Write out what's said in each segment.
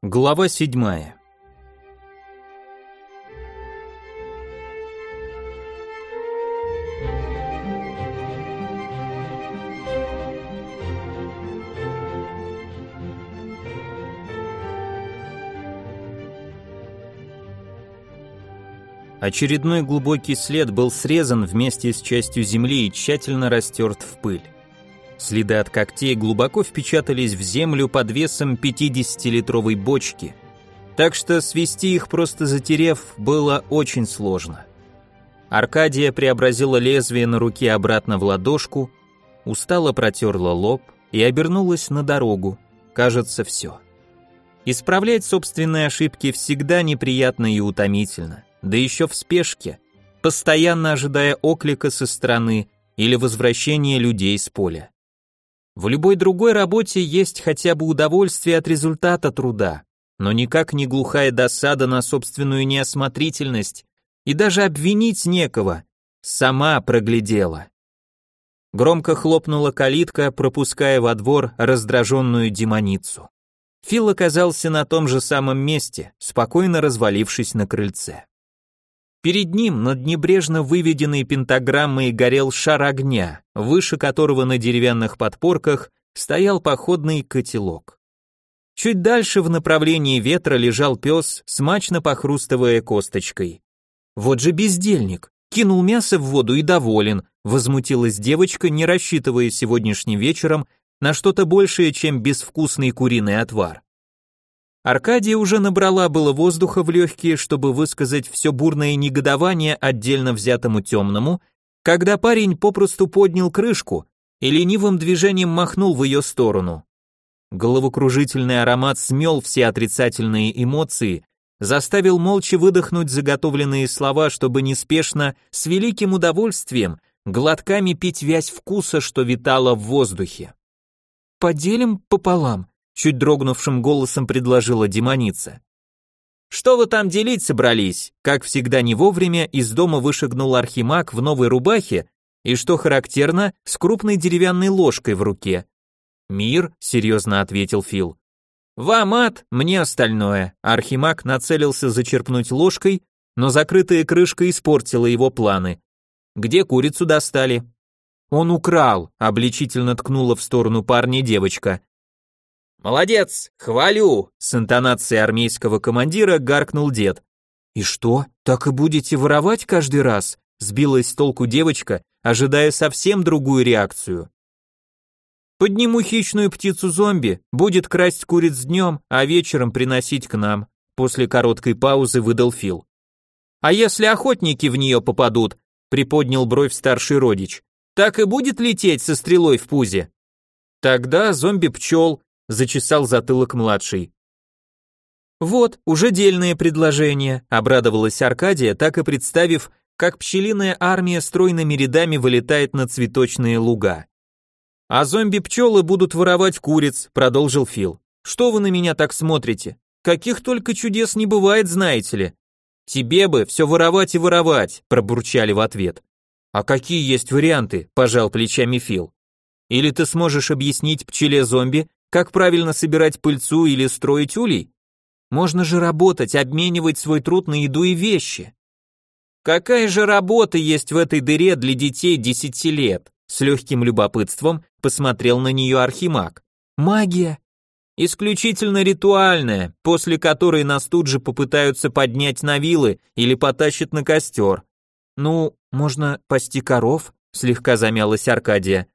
Глава седьмая. Очередной глубокий след был срезан вместе с частью земли и тщательно растерт в пыль. Следы от когтей глубоко впечатались в землю под весом 50-литровой бочки, так что свести их просто затерев было очень сложно. Аркадия преобразила лезвие на руке обратно в ладошку, устало протерла лоб и обернулась на дорогу. Кажется, все. Исправлять собственные ошибки всегда неприятно и утомительно, да еще в спешке, постоянно ожидая оклика со стороны или возвращения людей с поля. В любой другой работе есть хотя бы удовольствие от результата труда, но никак не глухая досада на собственную неосмотрительность и даже обвинить некого. Сама проглядела. Громко хлопнула калитка, пропуская во двор раздраженную демоницу. Фил оказался на том же самом месте, спокойно развалившись на крыльце. Перед ним над небрежно выведенной пентаграммой горел шар огня, выше которого на деревянных подпорках стоял походный котелок. Чуть дальше в направлении ветра лежал пес, смачно похрустывая косточкой. Вот же бездельник, кинул мясо в воду и доволен, возмутилась девочка, не рассчитывая сегодняшним вечером на что-то большее, чем безвкусный куриный отвар. Аркадия уже набрала было воздуха в легкие, чтобы высказать все бурное негодование отдельно взятому темному, когда парень попросту поднял крышку и ленивым движением махнул в ее сторону. Головокружительный аромат смел все отрицательные эмоции, заставил молча выдохнуть заготовленные слова, чтобы неспешно, с великим удовольствием, глотками пить вязь вкуса, что витала в воздухе. «Поделим пополам», чуть дрогнувшим голосом предложила демоница. Что вы там делить собрались? Как всегда не вовремя из дома вышагнул архимаг в новой рубахе и, что характерно, с крупной деревянной ложкой в руке. «Мир», — серьезно ответил Фил. «Вам ад, мне остальное». Архимаг нацелился зачерпнуть ложкой, но закрытая крышка испортила его планы. «Где курицу достали?» «Он украл», — обличительно ткнула в сторону парня девочка. «Молодец, хвалю!» С интонацией армейского командира гаркнул дед. «И что, так и будете воровать каждый раз?» Сбилась с толку девочка, ожидая совсем другую реакцию. «Подниму хищную птицу-зомби, будет красть куриц днем, а вечером приносить к нам», после короткой паузы выдал Фил. «А если охотники в нее попадут?» приподнял бровь старший родич. «Так и будет лететь со стрелой в пузе?» «Тогда зомби-пчел», зачесал затылок младший. Вот, уже дельное предложение, обрадовалась Аркадия, так и представив, как пчелиная армия стройными рядами вылетает на цветочные луга. А зомби-пчелы будут воровать куриц, продолжил Фил. Что вы на меня так смотрите? Каких только чудес не бывает, знаете ли. Тебе бы все воровать и воровать, пробурчали в ответ. А какие есть варианты? пожал плечами Фил. Или ты сможешь объяснить пчеле-зомби, как правильно собирать пыльцу или строить улей? Можно же работать, обменивать свой труд на еду и вещи. Какая же работа есть в этой дыре для детей десяти лет? С легким любопытством посмотрел на нее Архимаг. Магия. Исключительно ритуальная, после которой нас тут же попытаются поднять на вилы или потащат на костер. Ну, можно пасти коров, слегка замялась Аркадия.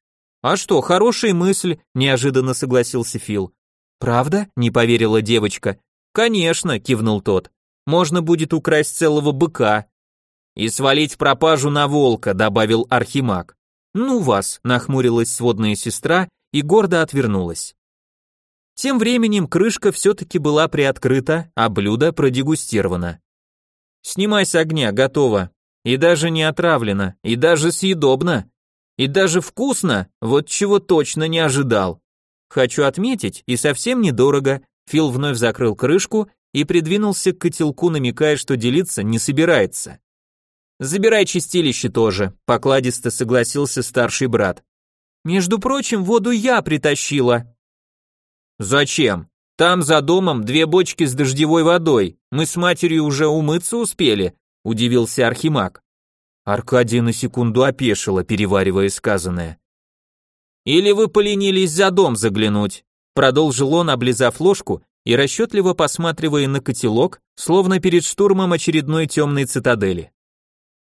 «А что, хорошая мысль», – неожиданно согласился Фил. «Правда?» – не поверила девочка. «Конечно», – кивнул тот. «Можно будет украсть целого быка». «И свалить пропажу на волка», – добавил Архимаг. «Ну вас», – нахмурилась сводная сестра и гордо отвернулась. Тем временем крышка все-таки была приоткрыта, а блюдо продегустировано. «Снимай с огня, готово. И даже не отравлено, и даже съедобно», и даже вкусно, вот чего точно не ожидал. Хочу отметить, и совсем недорого, Фил вновь закрыл крышку и придвинулся к котелку, намекая, что делиться не собирается. «Забирай чистилище тоже», — покладисто согласился старший брат. «Между прочим, воду я притащила». «Зачем?» Там за домом две бочки с дождевой водой. Мы с матерью уже умыться успели, удивился Архимаг. Аркадий на секунду опешила, переваривая сказанное. Или вы поленились за дом заглянуть, продолжил он, облизав ложку и расчетливо посматривая на котелок, словно перед штурмом очередной темной цитадели.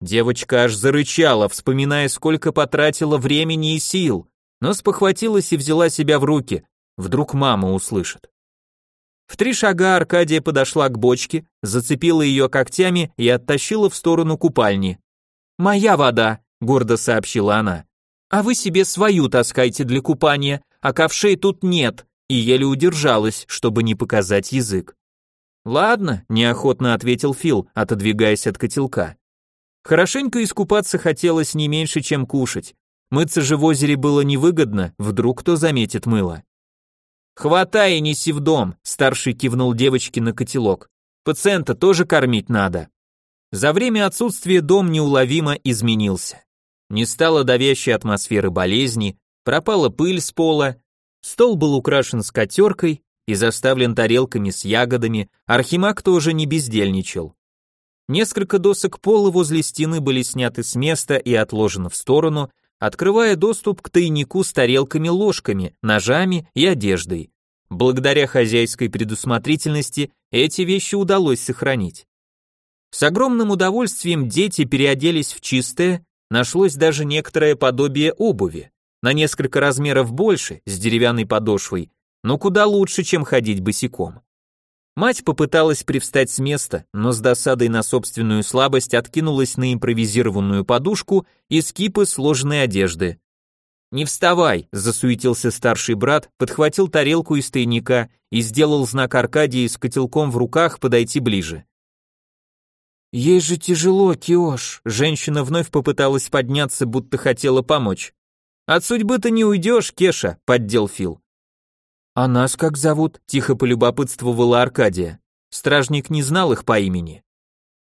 Девочка аж зарычала, вспоминая, сколько потратила времени и сил, но спохватилась и взяла себя в руки, вдруг мама услышит. В три шага Аркадия подошла к бочке, зацепила ее когтями и оттащила в сторону купальни. «Моя вода», — гордо сообщила она. «А вы себе свою таскайте для купания, а ковшей тут нет», и еле удержалась, чтобы не показать язык. «Ладно», — неохотно ответил Фил, отодвигаясь от котелка. Хорошенько искупаться хотелось не меньше, чем кушать. Мыться же в озере было невыгодно, вдруг кто заметит мыло. «Хватай и неси в дом», — старший кивнул девочке на котелок. «Пациента тоже кормить надо». За время отсутствия дом неуловимо изменился. Не стало давящей атмосферы болезни, пропала пыль с пола, стол был украшен скатеркой и заставлен тарелками с ягодами, архимаг тоже не бездельничал. Несколько досок пола возле стены были сняты с места и отложены в сторону, открывая доступ к тайнику с тарелками-ложками, ножами и одеждой. Благодаря хозяйской предусмотрительности эти вещи удалось сохранить. С огромным удовольствием дети переоделись в чистое, нашлось даже некоторое подобие обуви, на несколько размеров больше, с деревянной подошвой, но куда лучше, чем ходить босиком. Мать попыталась привстать с места, но с досадой на собственную слабость откинулась на импровизированную подушку из кипы сложенной одежды. «Не вставай», — засуетился старший брат, подхватил тарелку из тайника и сделал знак Аркадии с котелком в руках подойти ближе. «Ей же тяжело, Киош», — женщина вновь попыталась подняться, будто хотела помочь. «От судьбы-то не уйдешь, Кеша», — поддел Фил. «А нас как зовут?» – тихо полюбопытствовала Аркадия. Стражник не знал их по имени.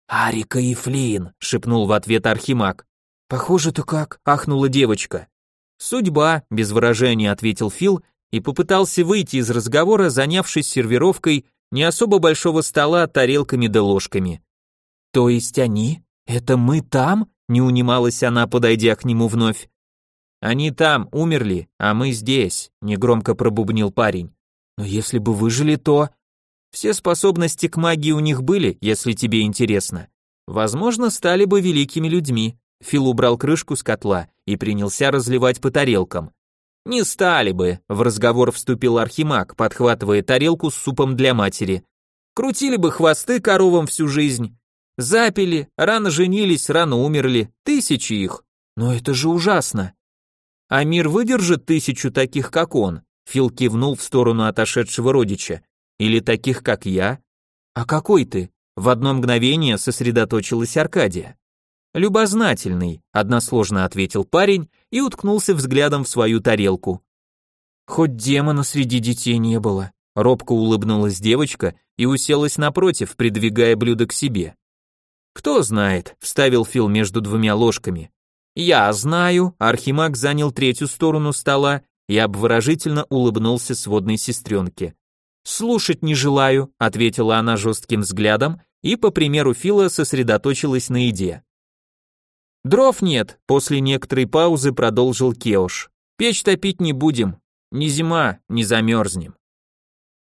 «Арика и Флин», – шепнул в ответ Архимаг. «Похоже-то как», – ахнула девочка. «Судьба», – без выражения ответил Фил и попытался выйти из разговора, занявшись сервировкой не особо большого стола тарелками да ложками. «То есть они? Это мы там?» – не унималась она, подойдя к нему вновь. Они там умерли, а мы здесь, негромко пробубнил парень. Но если бы выжили, то все способности к магии у них были, если тебе интересно. Возможно, стали бы великими людьми. Фил убрал крышку с котла и принялся разливать по тарелкам. Не стали бы, в разговор вступил Архимаг, подхватывая тарелку с супом для матери. Крутили бы хвосты коровам всю жизнь. Запили, рано женились, рано умерли, тысячи их. Но это же ужасно. А мир выдержит тысячу таких, как он? Фил кивнул в сторону отошедшего родича. Или таких, как я? А какой ты? В одно мгновение сосредоточилась Аркадия. Любознательный, односложно ответил парень и уткнулся взглядом в свою тарелку. Хоть демона среди детей не было. Робко улыбнулась девочка и уселась напротив, придвигая блюдо к себе. Кто знает, вставил Фил между двумя ложками. «Я знаю», Архимаг занял третью сторону стола и обворожительно улыбнулся сводной сестренке. «Слушать не желаю», — ответила она жестким взглядом и, по примеру Фила, сосредоточилась на еде. «Дров нет», — после некоторой паузы продолжил Кеош. «Печь топить не будем. Ни зима, не замерзнем».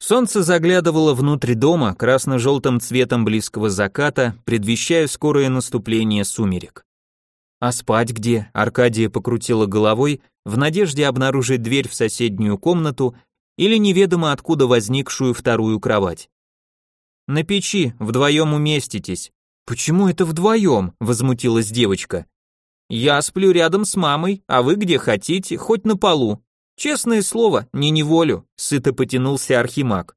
Солнце заглядывало внутрь дома красно-желтым цветом близкого заката, предвещая скорое наступление сумерек. А спать где? Аркадия покрутила головой в надежде обнаружить дверь в соседнюю комнату или неведомо откуда возникшую вторую кровать. На печи, вдвоем уместитесь. Почему это вдвоем? Возмутилась девочка. Я сплю рядом с мамой, а вы где хотите, хоть на полу. Честное слово, не неволю, сыто потянулся Архимаг.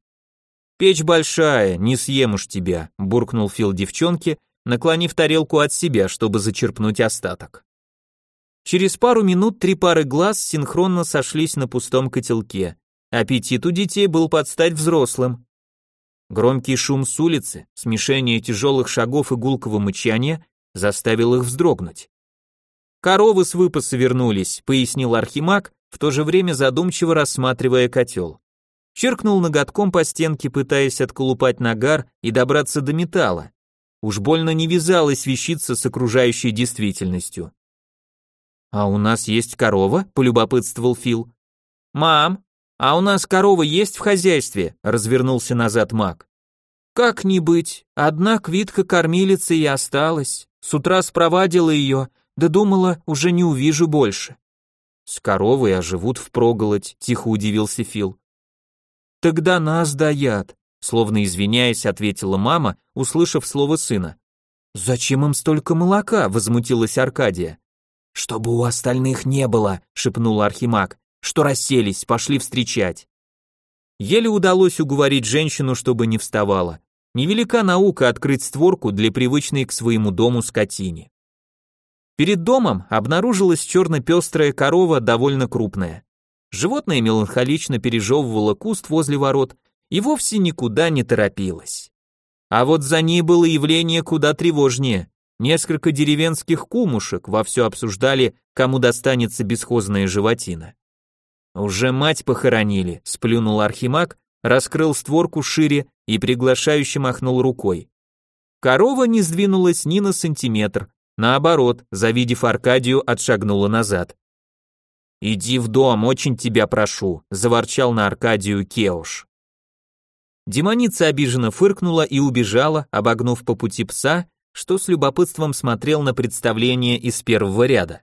Печь большая, не съем уж тебя, буркнул Фил девчонке наклонив тарелку от себя, чтобы зачерпнуть остаток. Через пару минут три пары глаз синхронно сошлись на пустом котелке. Аппетит у детей был под стать взрослым. Громкий шум с улицы, смешение тяжелых шагов и гулкого мычания заставил их вздрогнуть. «Коровы с выпаса вернулись», — пояснил Архимаг, в то же время задумчиво рассматривая котел. Черкнул ноготком по стенке, пытаясь отколупать нагар и добраться до металла. Уж больно не вязалась вещица с окружающей действительностью. «А у нас есть корова?» – полюбопытствовал Фил. «Мам, а у нас корова есть в хозяйстве?» – развернулся назад маг. «Как не быть, одна квитка кормилицы и осталась. С утра спровадила ее, да думала, уже не увижу больше». «С коровой, а живут впроголодь», – тихо удивился Фил. «Тогда нас даят», – словно извиняясь, ответила мама, услышав слово сына. «Зачем им столько молока?» – возмутилась Аркадия. «Чтобы у остальных не было», — шепнул Архимаг, «что расселись, пошли встречать». Еле удалось уговорить женщину, чтобы не вставала. Невелика наука открыть створку для привычной к своему дому скотине. Перед домом обнаружилась черно-пестрая корова, довольно крупная. Животное меланхолично пережевывало куст возле ворот и вовсе никуда не торопилось. А вот за ней было явление куда тревожнее. Несколько деревенских кумушек вовсю обсуждали, кому достанется бесхозная животина. «Уже мать похоронили», — сплюнул Архимаг, раскрыл створку шире и приглашающе махнул рукой. Корова не сдвинулась ни на сантиметр, наоборот, завидев Аркадию, отшагнула назад. «Иди в дом, очень тебя прошу», — заворчал на Аркадию Кеуш. Демоница обиженно фыркнула и убежала, обогнув по пути пса, что с любопытством смотрел на представление из первого ряда.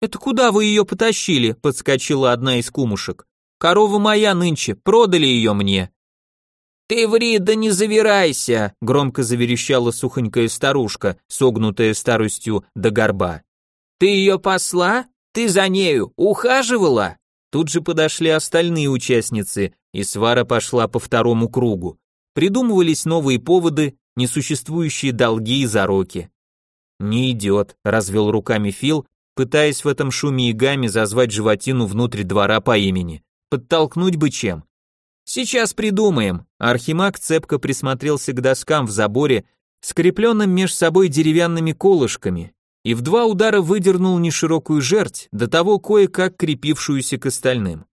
«Это куда вы ее потащили?» — подскочила одна из кумушек. «Корова моя нынче, продали ее мне». «Ты ври, да не завирайся!» — громко заверещала сухонькая старушка, согнутая старостью до горба. «Ты ее посла? Ты за нею ухаживала?» Тут же подошли остальные участницы, и свара пошла по второму кругу. Придумывались новые поводы, несуществующие долги и зароки. «Не идет», — развел руками Фил, пытаясь в этом шуме и гамме зазвать животину внутрь двора по имени. Подтолкнуть бы чем. «Сейчас придумаем», — Архимаг цепко присмотрелся к доскам в заборе, скрепленным меж собой деревянными колышками, и в два удара выдернул неширокую жерть, до того кое-как крепившуюся к остальным.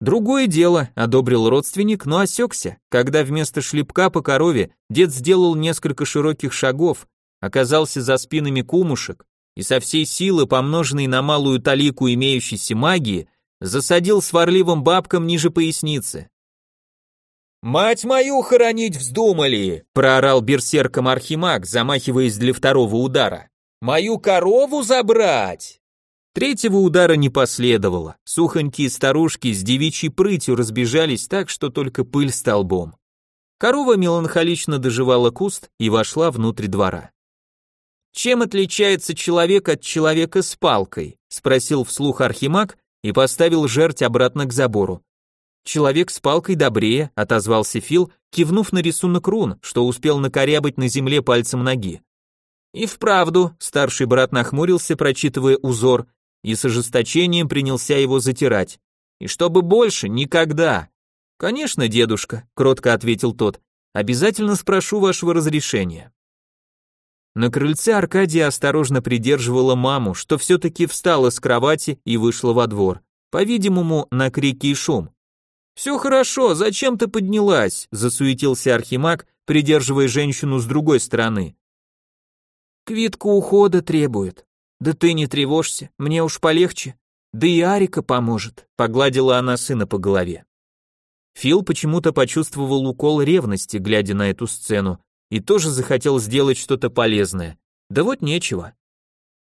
Другое дело, одобрил родственник, но осекся, когда вместо шлепка по корове дед сделал несколько широких шагов, оказался за спинами кумушек и со всей силы, помноженной на малую талику имеющейся магии, засадил сварливым бабкам ниже поясницы. «Мать мою хоронить вздумали!» — проорал берсерком Архимаг, замахиваясь для второго удара. «Мою корову забрать!» Третьего удара не последовало. Сухонькие старушки с девичьей прытью разбежались так, что только пыль столбом. Корова меланхолично доживала куст и вошла внутрь двора. «Чем отличается человек от человека с палкой?» — спросил вслух Архимаг и поставил жерть обратно к забору. «Человек с палкой добрее», — отозвался Фил, кивнув на рисунок рун, что успел накорябать на земле пальцем ноги. «И вправду», — старший брат нахмурился, прочитывая узор, и с ожесточением принялся его затирать. «И чтобы больше никогда!» «Конечно, дедушка», — кротко ответил тот, «обязательно спрошу вашего разрешения». На крыльце Аркадия осторожно придерживала маму, что все-таки встала с кровати и вышла во двор, по-видимому, на крики и шум. «Все хорошо, зачем ты поднялась?» – засуетился Архимаг, придерживая женщину с другой стороны. «Квитку ухода требует», да ты не тревожься, мне уж полегче. Да и Арика поможет, погладила она сына по голове. Фил почему-то почувствовал укол ревности, глядя на эту сцену, и тоже захотел сделать что-то полезное. Да вот нечего.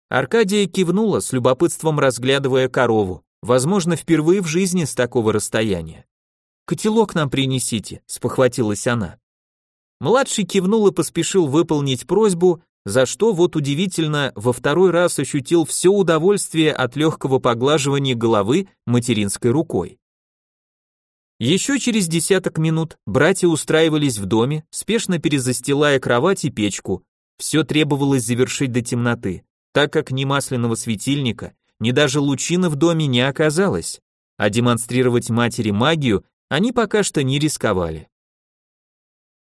Аркадия кивнула, с любопытством разглядывая корову, возможно, впервые в жизни с такого расстояния. «Котелок нам принесите», — спохватилась она. Младший кивнул и поспешил выполнить просьбу, за что, вот удивительно, во второй раз ощутил все удовольствие от легкого поглаживания головы материнской рукой. Еще через десяток минут братья устраивались в доме, спешно перезастилая кровать и печку. Все требовалось завершить до темноты, так как ни масляного светильника, ни даже лучины в доме не оказалось, а демонстрировать матери магию они пока что не рисковали.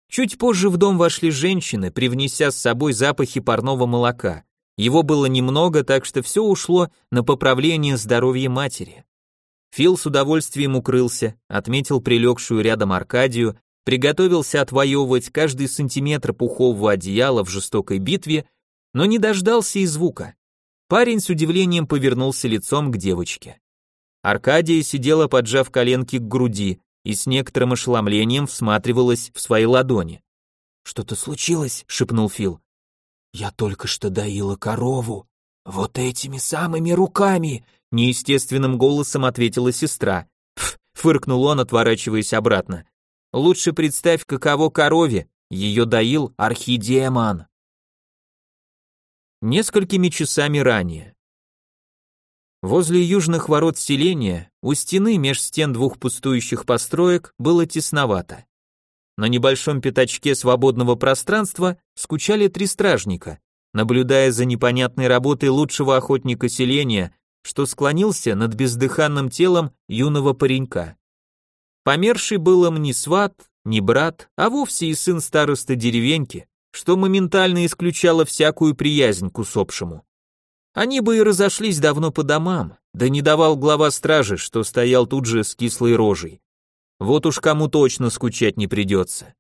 Чуть позже в дом вошли женщины, привнеся с собой запахи парного молока. Его было немного, так что все ушло на поправление здоровья матери. Фил с удовольствием укрылся, отметил прилегшую рядом Аркадию, приготовился отвоевывать каждый сантиметр пухового одеяла в жестокой битве, но не дождался и звука. Парень с удивлением повернулся лицом к девочке. Аркадия сидела, поджав коленки к груди, и с некоторым ошеломлением всматривалась в свои ладони. «Что-то случилось?» — шепнул Фил. «Я только что доила корову. Вот этими самыми руками!» — неестественным голосом ответила сестра. Пф, фыркнул он, отворачиваясь обратно. «Лучше представь, каково корове. Ее доил архидемон». Несколькими часами ранее. Возле южных ворот селения, у стены меж стен двух пустующих построек, было тесновато. На небольшом пятачке свободного пространства скучали три стражника, наблюдая за непонятной работой лучшего охотника селения, что склонился над бездыханным телом юного паренька. Померший был им не сват, не брат, а вовсе и сын староста деревеньки, что моментально исключало всякую приязнь к усопшему. Они бы и разошлись давно по домам, да не давал глава стражи, что стоял тут же с кислой рожей. Вот уж кому точно скучать не придется.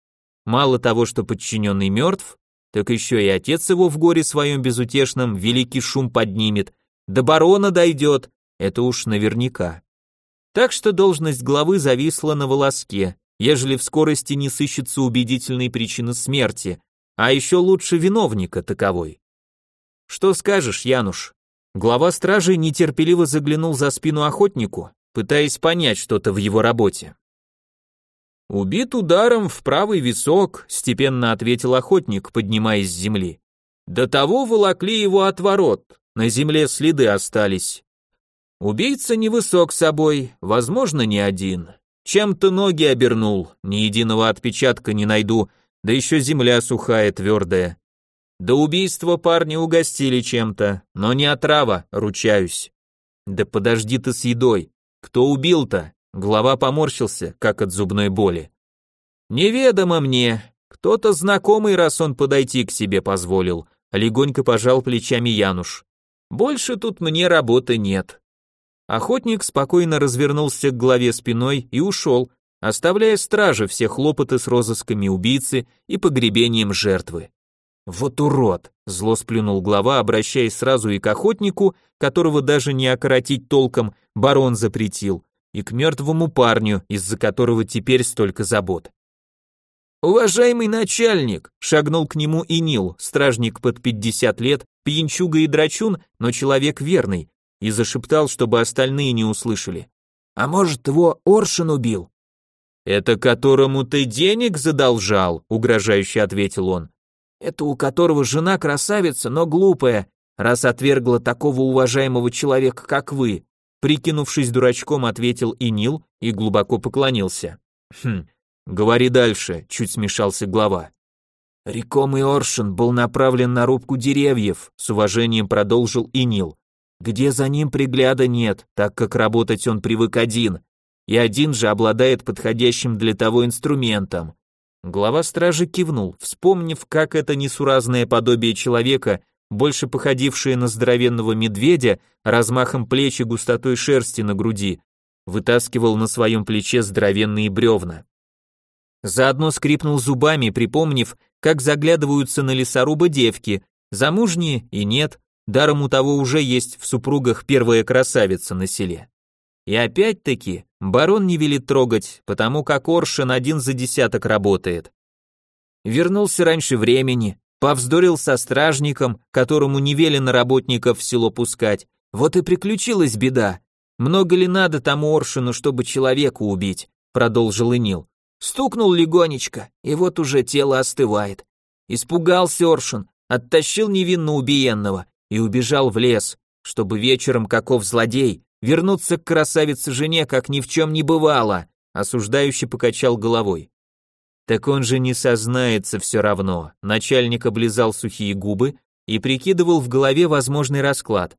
Мало того, что подчиненный мертв, так еще и отец его в горе своем безутешном великий шум поднимет, до барона дойдет, это уж наверняка. Так что должность главы зависла на волоске, ежели в скорости не сыщется убедительной причины смерти, а еще лучше виновника таковой. Что скажешь, Януш? Глава стражи нетерпеливо заглянул за спину охотнику, пытаясь понять что-то в его работе. «Убит ударом в правый висок», — степенно ответил охотник, поднимаясь с земли. «До того волокли его от ворот, на земле следы остались. Убийца невысок собой, возможно, не один. Чем-то ноги обернул, ни единого отпечатка не найду, да еще земля сухая, твердая. До убийства парни угостили чем-то, но не отрава, ручаюсь. Да подожди ты с едой. Кто убил-то? Глава поморщился, как от зубной боли. Неведомо мне. Кто-то знакомый, раз он подойти к себе позволил. Легонько пожал плечами Януш. Больше тут мне работы нет. Охотник спокойно развернулся к главе спиной и ушел, оставляя страже все хлопоты с розысками убийцы и погребением жертвы. Вот урод, зло сплюнул глава, обращаясь сразу и к охотнику, которого даже не окоротить толком барон запретил, и к мертвому парню, из-за которого теперь столько забот. «Уважаемый начальник!» — шагнул к нему и Нил, стражник под пятьдесят лет, пьянчуга и драчун, но человек верный, и зашептал, чтобы остальные не услышали. «А может, его Оршин убил?» «Это которому ты денег задолжал?» — угрожающе ответил он. «Это у которого жена красавица, но глупая, раз отвергла такого уважаемого человека, как вы», Прикинувшись дурачком, ответил и Нил и глубоко поклонился. Хм, говори дальше, чуть смешался глава. Реком и Оршин был направлен на рубку деревьев, с уважением продолжил Инил. Где за ним пригляда нет, так как работать он привык один, и один же обладает подходящим для того инструментом. Глава стражи кивнул, вспомнив, как это несуразное подобие человека больше походившее на здоровенного медведя, размахом плеч и густотой шерсти на груди, вытаскивал на своем плече здоровенные бревна. Заодно скрипнул зубами, припомнив, как заглядываются на лесоруба девки, замужние и нет, даром у того уже есть в супругах первая красавица на селе. И опять-таки, барон не велит трогать, потому как Оршин один за десяток работает. Вернулся раньше времени, Повздорил со стражником, которому не велено работников в село пускать. Вот и приключилась беда. Много ли надо тому Оршину, чтобы человека убить? Продолжил Инил. Стукнул легонечко, и вот уже тело остывает. Испугался Оршин, оттащил невинно убиенного и убежал в лес, чтобы вечером, каков злодей, вернуться к красавице жене, как ни в чем не бывало, осуждающий покачал головой. Так он же не сознается все равно. Начальник облизал сухие губы и прикидывал в голове возможный расклад.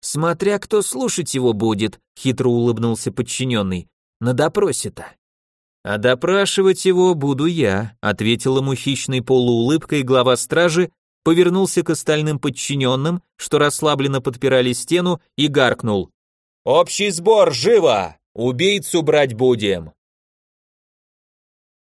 Смотря кто слушать его будет, хитро улыбнулся подчиненный. На допросе-то. А допрашивать его буду я, ответил ему хищной полуулыбкой глава стражи, повернулся к остальным подчиненным, что расслабленно подпирали стену, и гаркнул. «Общий сбор, живо! Убийцу брать будем.